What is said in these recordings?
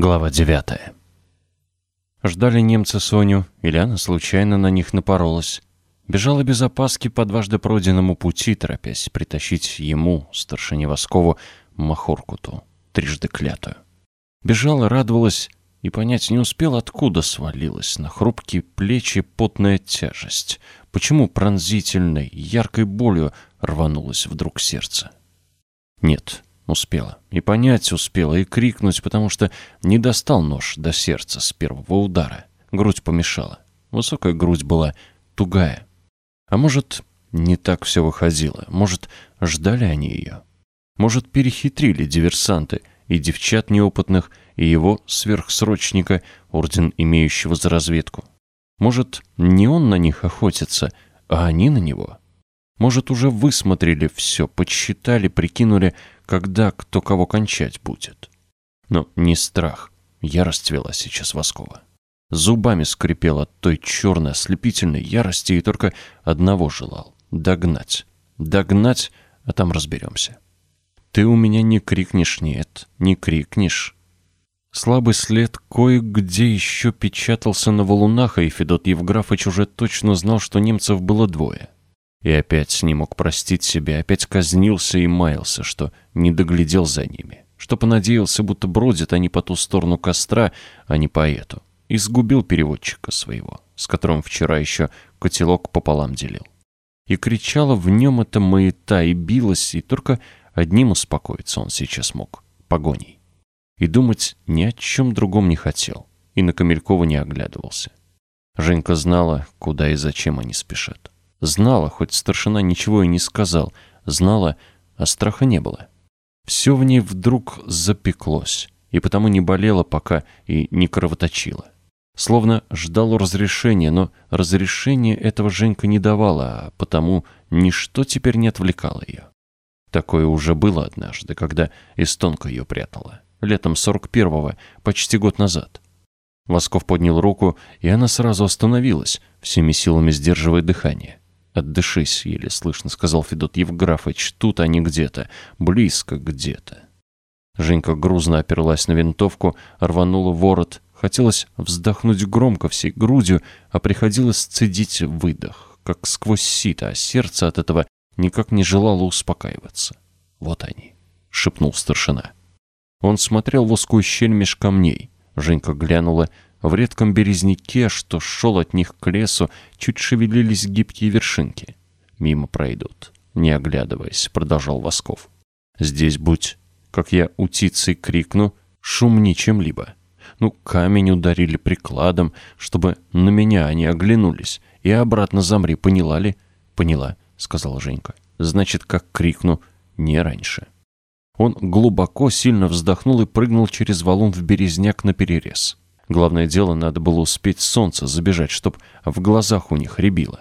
Глава 9 Ждали немцы Соню, или она случайно на них напоролась. Бежала без опаски по дважды пройденному пути, торопясь притащить ему, старшине Воскову, махорку ту, трижды клятую. Бежала, радовалась и понять не успела, откуда свалилась на хрупкие плечи потная тяжесть, почему пронзительной, яркой болью рванулось вдруг сердце. Нет, Успела. И понять успела, и крикнуть, потому что не достал нож до сердца с первого удара. Грудь помешала. Высокая грудь была тугая. А может, не так все выходило. Может, ждали они ее. Может, перехитрили диверсанты и девчат неопытных, и его сверхсрочника, орден имеющего за разведку. Может, не он на них охотится, а они на него. Может, уже высмотрели все, подсчитали, прикинули, когда кто кого кончать будет. Но не страх, ярость цвела сейчас Воскова. Зубами скрипел от той черной ослепительной ярости и только одного желал — догнать. Догнать, а там разберемся. Ты у меня не крикнешь, нет, не крикнешь. Слабый след кое-где еще печатался на валунах, и Федот Евграфович уже точно знал, что немцев было двое — и опять не мог простить себя, опять казнился и маялся, что не доглядел за ними, что понадеялся, будто бродят они по ту сторону костра, а не по эту, и сгубил переводчика своего, с которым вчера еще котелок пополам делил. И кричала в нем эта маята, и билась, и только одним успокоиться он сейчас мог — погоней. И думать ни о чем другом не хотел, и на Камелькова не оглядывался. Женька знала, куда и зачем они спешат. Знала, хоть старшина ничего и не сказал, знала, а страха не было. Все в ней вдруг запеклось, и потому не болело пока и не кровоточило. Словно ждало разрешения, но разрешения этого Женька не давала, а потому ничто теперь не отвлекало ее. Такое уже было однажды, когда эстонка ее прятала. Летом 41-го, почти год назад. Восков поднял руку, и она сразу остановилась, всеми силами сдерживая дыхание. «Отдышись», — еле слышно сказал Федот Евграфович. «Тут они где-то, близко где-то». Женька грузно оперлась на винтовку, рванула ворот. Хотелось вздохнуть громко всей грудью, а приходилось цедить выдох, как сквозь сито, а сердце от этого никак не желало успокаиваться. «Вот они», — шепнул старшина. Он смотрел в узкую щель меж камней. Женька глянула в редком березняке, что шел от них к лесу, чуть шевелились гибкие вершинки. Мимо пройдут, не оглядываясь, продолжал Восков. Здесь будь, как я утицей крикну, шумни чем-либо. Ну, камень ударили прикладом, чтобы на меня они оглянулись. И обратно замри, поняла ли? Поняла, сказала Женька. Значит, как крикну, не раньше. Он глубоко, сильно вздохнул и прыгнул через валун в березняк на перерез. Главное дело, надо было успеть солнце забежать, чтоб в глазах у них рябило.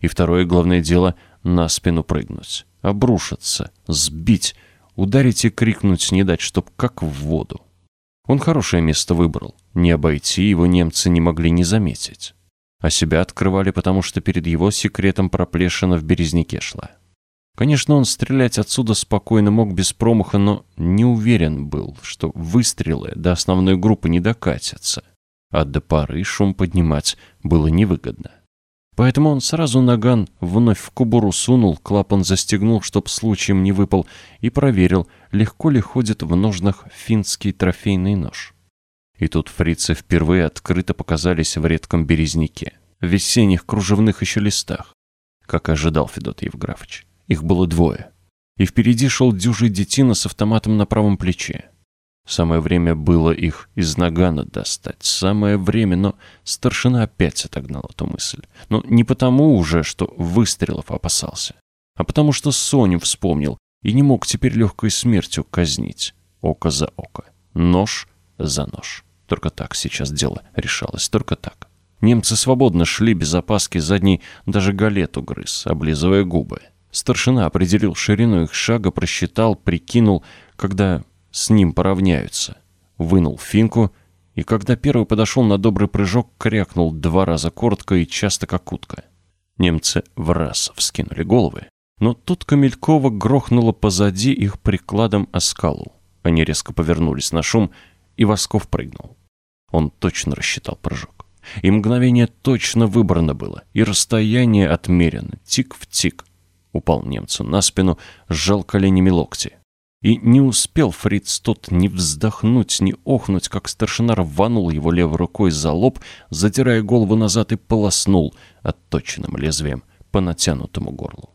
И второе главное дело — на спину прыгнуть, обрушиться, сбить, ударить и крикнуть не дать, чтоб как в воду. Он хорошее место выбрал. Не обойти его немцы не могли не заметить. А себя открывали, потому что перед его секретом проплешина в березняке шла. Конечно, он стрелять отсюда спокойно мог без промаха, но не уверен был, что выстрелы до основной группы не докатятся, а до пары шум поднимать было невыгодно. Поэтому он сразу наган вновь в кобуру сунул, клапан застегнул, чтоб случаем не выпал, и проверил, легко ли ходит в ножнах финский трофейный нож. И тут фрицы впервые открыто показались в редком березняке, в весенних кружевных еще листах, как ожидал Федот Евграфович. Их было двое. И впереди шел дюжий детина с автоматом на правом плече. Самое время было их из нагана достать. Самое время, но старшина опять отогнал эту мысль. Но не потому уже, что выстрелов опасался, а потому что Соню вспомнил и не мог теперь легкой смертью казнить. Око за око. Нож за нож. Только так сейчас дело решалось, только так. Немцы свободно шли без опаски, задний даже галету грыз, облизывая губы. Старшина определил ширину их шага, просчитал, прикинул, когда с ним поравняются. Вынул финку, и когда первый подошел на добрый прыжок, крякнул два раза коротко и часто как утка. Немцы в раз вскинули головы, но тут Камелькова грохнула позади их прикладом о скалу. Они резко повернулись на шум и Восков прыгнул. Он точно рассчитал прыжок. И мгновение точно выбрано было, и расстояние отмерено, тик в тик. Упал немцу на спину, сжал коленями локти. И не успел Фриц тот ни вздохнуть, ни охнуть, как старшина рванул его левой рукой за лоб, затирая голову назад и полоснул отточенным лезвием по натянутому горлу.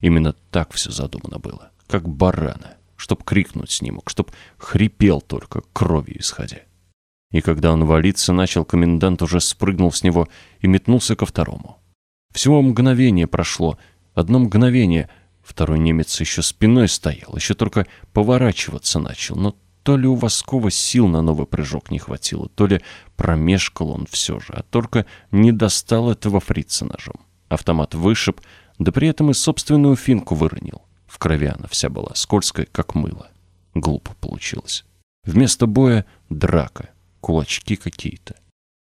Именно так все задумано было, как барана, чтоб крикнуть не мог, чтоб хрипел только, кровью исходя. И когда он валиться начал, комендант уже спрыгнул с него и метнулся ко второму. Всего мгновение прошло, одно мгновение — Второй немец еще спиной стоял, еще только поворачиваться начал, но то ли у Воскова сил на новый прыжок не хватило, то ли промешкал он все же, а только не достал этого фрица ножом. Автомат вышиб, да при этом и собственную финку выронил. В крови она вся была скользкая, как мыло. Глупо получилось. Вместо боя — драка, кулачки какие-то.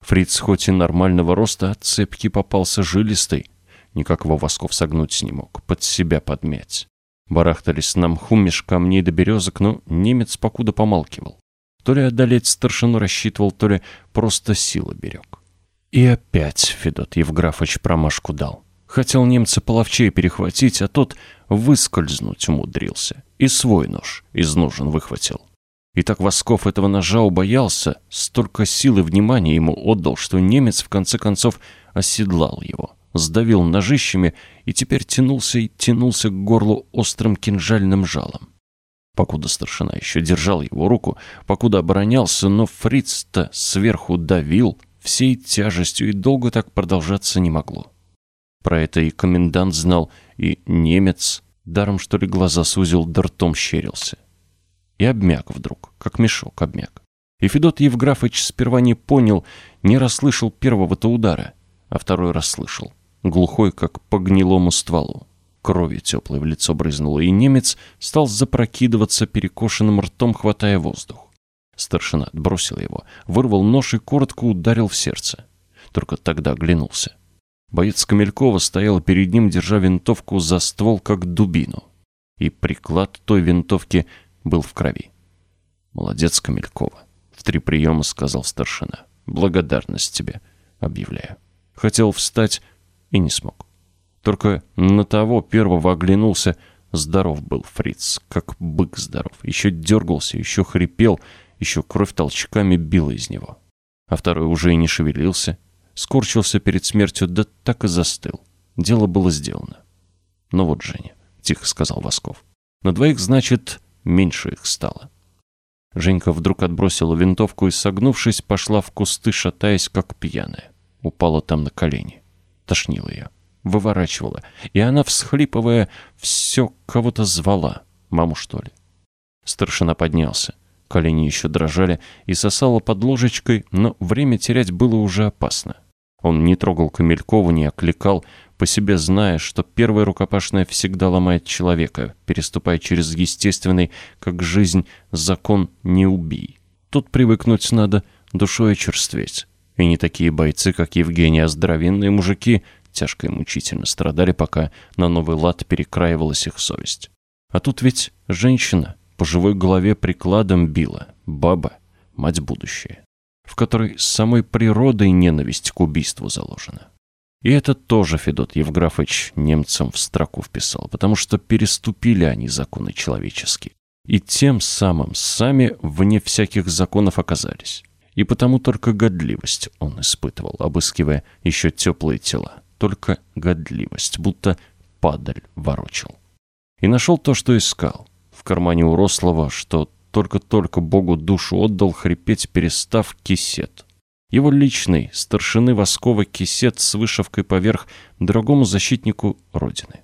Фриц хоть и нормального роста, от цепки попался жилистый, Никак его Восков согнуть не мог, под себя подмять. Барахтались на мху меж камней до березок, но немец покуда помалкивал. То ли одолеть старшину рассчитывал, то ли просто силы берег. И опять Федот Евграфович промашку дал. Хотел немца половчей перехватить, а тот выскользнуть умудрился. И свой нож из ножен выхватил. И так Восков этого ножа убоялся, столько сил и внимания ему отдал, что немец в конце концов оседлал его сдавил ножищами и теперь тянулся и тянулся к горлу острым кинжальным жалом. Покуда старшина еще держал его руку, покуда оборонялся, но фриц-то сверху давил всей тяжестью, и долго так продолжаться не могло. Про это и комендант знал, и немец, даром что ли глаза сузил, да ртом щерился. И обмяк вдруг, как мешок обмяк. И Федот Евграфович сперва не понял, не расслышал первого-то удара, а второй расслышал глухой, как по гнилому стволу. Кровью теплой в лицо брызнуло, и немец стал запрокидываться перекошенным ртом, хватая воздух. Старшина отбросил его, вырвал нож и коротко ударил в сердце. Только тогда оглянулся. Боец Камелькова стоял перед ним, держа винтовку за ствол, как дубину. И приклад той винтовки был в крови. «Молодец, Камелькова!» — в три приема сказал старшина. «Благодарность тебе, объявляю». Хотел встать, и не смог. Только на того первого оглянулся. Здоров был фриц, как бык здоров. Еще дергался, еще хрипел, еще кровь толчками била из него. А второй уже и не шевелился, скорчился перед смертью, да так и застыл. Дело было сделано. «Ну вот, Женя», — тихо сказал Восков. «На двоих, значит, меньше их стало». Женька вдруг отбросила винтовку и, согнувшись, пошла в кусты, шатаясь, как пьяная. Упала там на колени тошнило ее, выворачивало, и она, всхлипывая, все кого-то звала. Маму, что ли? Старшина поднялся. Колени еще дрожали и сосало под ложечкой, но время терять было уже опасно. Он не трогал Камелькову, не окликал, по себе зная, что первая рукопашная всегда ломает человека, переступая через естественный, как жизнь, закон «не убий». Тут привыкнуть надо, душой очерстветь. И не такие бойцы, как Евгений, а здоровенные мужики тяжко и мучительно страдали, пока на новый лад перекраивалась их совесть. А тут ведь женщина по живой голове прикладом била, баба, мать будущая, в которой самой природой ненависть к убийству заложена. И это тоже Федот Евграфович немцам в строку вписал, потому что переступили они законы человеческие. И тем самым сами вне всяких законов оказались и потому только годливость он испытывал, обыскивая еще теплые тела. Только годливость, будто падаль ворочал. И нашел то, что искал. В кармане у Рослова, что только-только Богу душу отдал, хрипеть перестав кисет. Его личный, старшины Воскова кисет с вышивкой поверх дорогому защитнику Родины.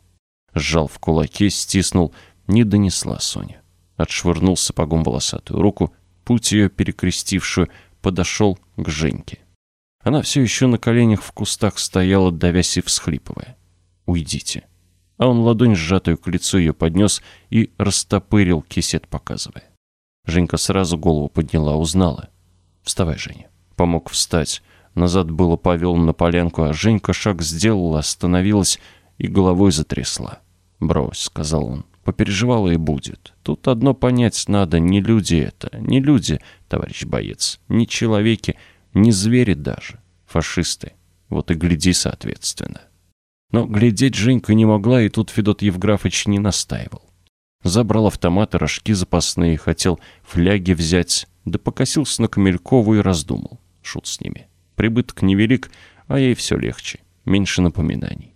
Сжал в кулаке, стиснул, не донесла Соня. Отшвырнул сапогом волосатую руку, путь ее перекрестившую, подошел к Женьке. Она все еще на коленях в кустах стояла, давясь и всхлипывая. «Уйдите». А он ладонь сжатую к лицу ее поднес и растопырил кисет, показывая. Женька сразу голову подняла, узнала. «Вставай, Женя». Помог встать. Назад было повел на полянку, а Женька шаг сделала, остановилась и головой затрясла. «Брось», — сказал он, Попереживала и будет. Тут одно понять надо, не люди это, не люди, товарищ боец, не человеки, не звери даже, фашисты. Вот и гляди соответственно. Но глядеть Женька не могла, и тут Федот Евграфович не настаивал. Забрал автомат и рожки запасные, хотел фляги взять, да покосился на Камелькову и раздумал. Шут с ними. Прибыток невелик, а ей все легче, меньше напоминаний.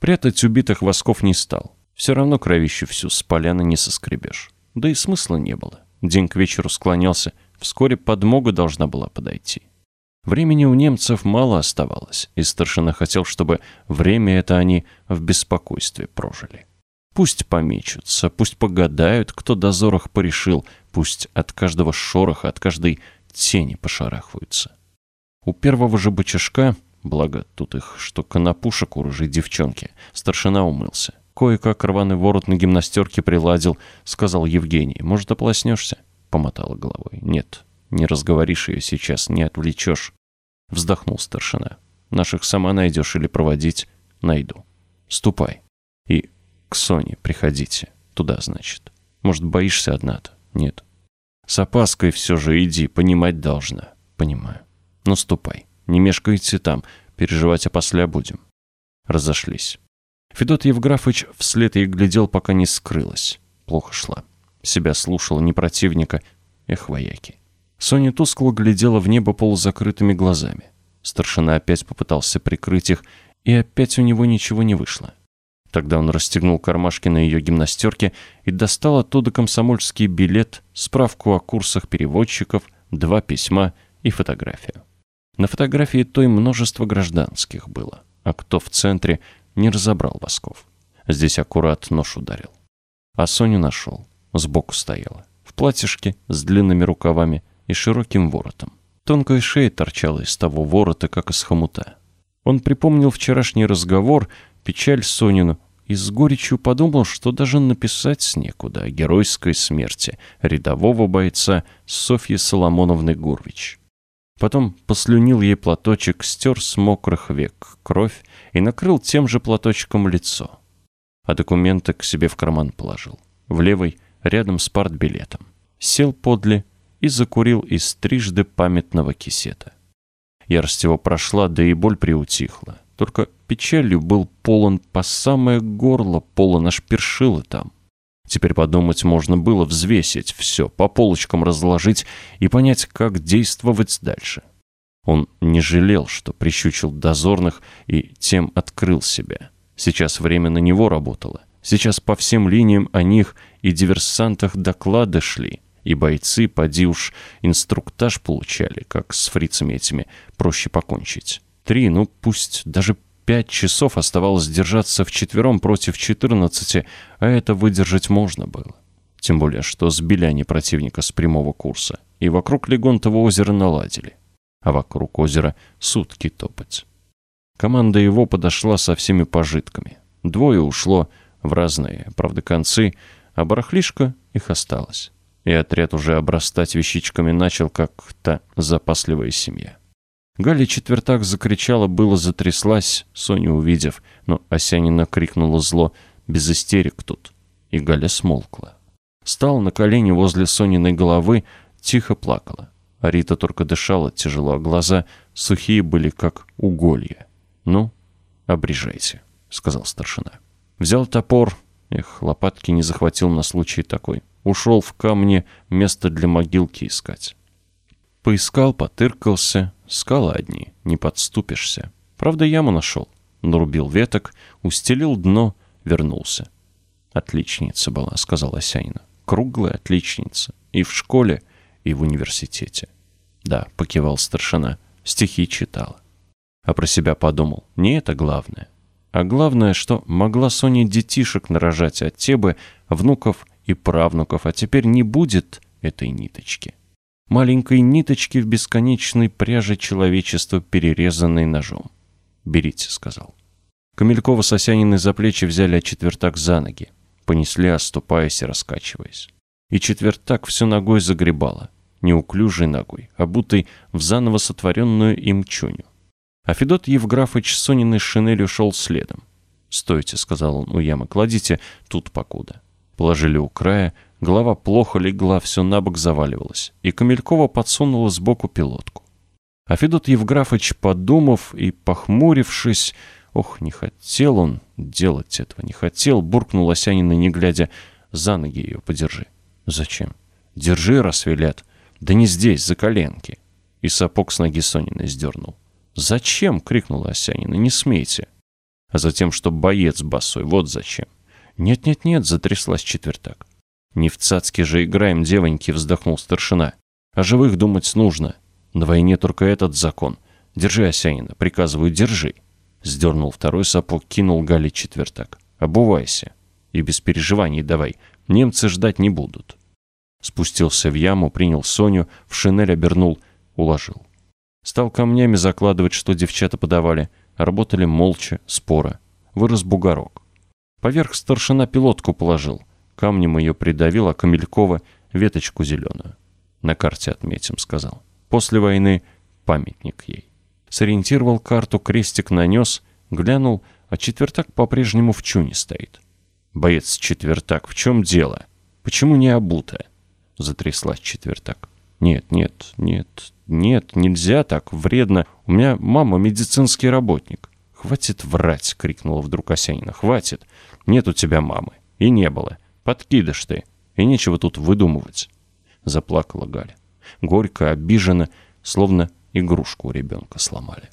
Прятать убитых восков не стал. Все равно кровищу всю с поляны не соскребешь. Да и смысла не было. День к вечеру склонялся, вскоре подмога должна была подойти. Времени у немцев мало оставалось, и старшина хотел, чтобы время это они в беспокойстве прожили. Пусть помечутся, пусть погадают, кто дозорах порешил, пусть от каждого шороха, от каждой тени пошарахаются. У первого же бычажка, благо тут их что конопушек у рыжей девчонки, старшина умылся. Кое-как рваный ворот на гимнастерке приладил, сказал Евгений. «Может, ополоснешься?» Помотала головой. «Нет, не разговоришь ее сейчас, не отвлечешь». Вздохнул старшина. «Наших сама найдешь или проводить?» «Найду. Ступай. И к Соне приходите. Туда, значит. Может, боишься одна-то?» «Нет». «С опаской все же иди, понимать должна». «Понимаю. Ну, ступай. Не мешкайте там, переживать опосля будем». Разошлись. Федот Евграфович вслед ей глядел, пока не скрылась. Плохо шла. Себя слушала, не противника. Эх, вояки. Соня тускло глядела в небо полузакрытыми глазами. Старшина опять попытался прикрыть их, и опять у него ничего не вышло. Тогда он расстегнул кармашки на ее гимнастерке и достал оттуда комсомольский билет, справку о курсах переводчиков, два письма и фотографию. На фотографии той множество гражданских было, а кто в центре, не разобрал восков. Здесь аккурат нож ударил. А Соню нашел. Сбоку стояла. В платьишке с длинными рукавами и широким воротом. Тонкая шея торчала из того ворота, как из хомута. Он припомнил вчерашний разговор, печаль Сонину, и с горечью подумал, что даже написать некуда о геройской смерти рядового бойца Софьи Соломоновны Гурвич. Потом послюнил ей платочек, стер с мокрых век кровь и накрыл тем же платочком лицо. А документы к себе в карман положил. В левый, рядом с партбилетом. Сел подле и закурил из трижды памятного кисета. Ярость его прошла, да и боль приутихла. Только печалью был полон по самое горло, полон аж першило там. Теперь подумать можно было взвесить все, по полочкам разложить и понять, как действовать дальше. Он не жалел, что прищучил дозорных и тем открыл себя. Сейчас время на него работало. Сейчас по всем линиям о них и диверсантах доклады шли, и бойцы, поди уж, инструктаж получали, как с фрицами этими проще покончить. Три, ну пусть даже Пять часов оставалось держаться вчетвером против четырнадцати, а это выдержать можно было. Тем более, что сбили они противника с прямого курса, и вокруг Легонтова озера наладили, а вокруг озера сутки топать. Команда его подошла со всеми пожитками. Двое ушло в разные, правда, концы, а барахлишко их осталось. И отряд уже обрастать вещичками начал, как та запасливая семья. Галя четвертак закричала, было затряслась, Соню увидев, но Осянина крикнула зло «Без истерик тут!» И Галя смолкла. Стала на колени возле Сониной головы, тихо плакала. А Рита только дышала тяжело, а глаза сухие были, как уголья. «Ну, обрежайте», — сказал старшина. Взял топор, эх, лопатки не захватил на случай такой. Ушел в камне место для могилки искать. Поискал, потыркался, скалы одни, не подступишься. Правда, яму нашел. Нарубил веток, устелил дно, вернулся. «Отличница была», — сказала Осянина. «Круглая отличница. И в школе, и в университете». «Да», — покивал старшина, — «стихи читала». А про себя подумал, не это главное. А главное, что могла Соня детишек нарожать от Тебы, внуков и правнуков, а теперь не будет этой ниточки маленькой ниточки в бесконечной пряже человечества, перерезанной ножом. «Берите», — сказал. Камелькова с Осяниной за плечи взяли, а четвертак за ноги. Понесли, оступаясь и раскачиваясь. И четвертак всю ногой загребала. Неуклюжей ногой, обутой в заново сотворенную им чуню. А Федот Евграфович с Сониной шинелью шел следом. «Стойте», — сказал он у ямы, — «кладите тут покуда». Положили у края, голова плохо легла, все на бок заваливалась, и Камелькова подсунула сбоку пилотку. А Федот Евграфович, подумав и похмурившись, ох, не хотел он делать этого, не хотел, буркнул Осянина, не глядя, за ноги ее подержи. Зачем? Держи, раз велят. Да не здесь, за коленки. И сапог с ноги Сониной сдернул. «Зачем?» — крикнула Осянина. «Не смейте!» А затем, что боец босой, вот зачем. «Нет-нет-нет», — затряслась четвертак. «Не в цацке же играем, девоньки», — вздохнул старшина. «О живых думать нужно. На войне только этот закон. Держи, Осянина, приказываю, держи». Сдернул второй сапог, кинул Гали четвертак. «Обувайся. И без переживаний давай. Немцы ждать не будут». Спустился в яму, принял Соню, в шинель обернул, уложил. Стал камнями закладывать, что девчата подавали. Работали молча, споро. Вырос бугорок. Поверх старшина пилотку положил. Камнем ее придавил, а Камелькова — веточку зеленую. На карте отметим, сказал. После войны памятник ей. Сориентировал карту, крестик нанес, глянул, а четвертак по-прежнему в чуне стоит. Боец четвертак, в чем дело? Почему не обута? Затряслась четвертак. Нет, нет, нет, нет, нельзя так, вредно. У меня мама медицинский работник. «Хватит врать!» — крикнула вдруг Осянина. «Хватит! Нет у тебя мамы. И не было. Подкидыш ты. И нечего тут выдумывать!» Заплакала Галя. Горько, обиженно, словно игрушку у ребенка сломали.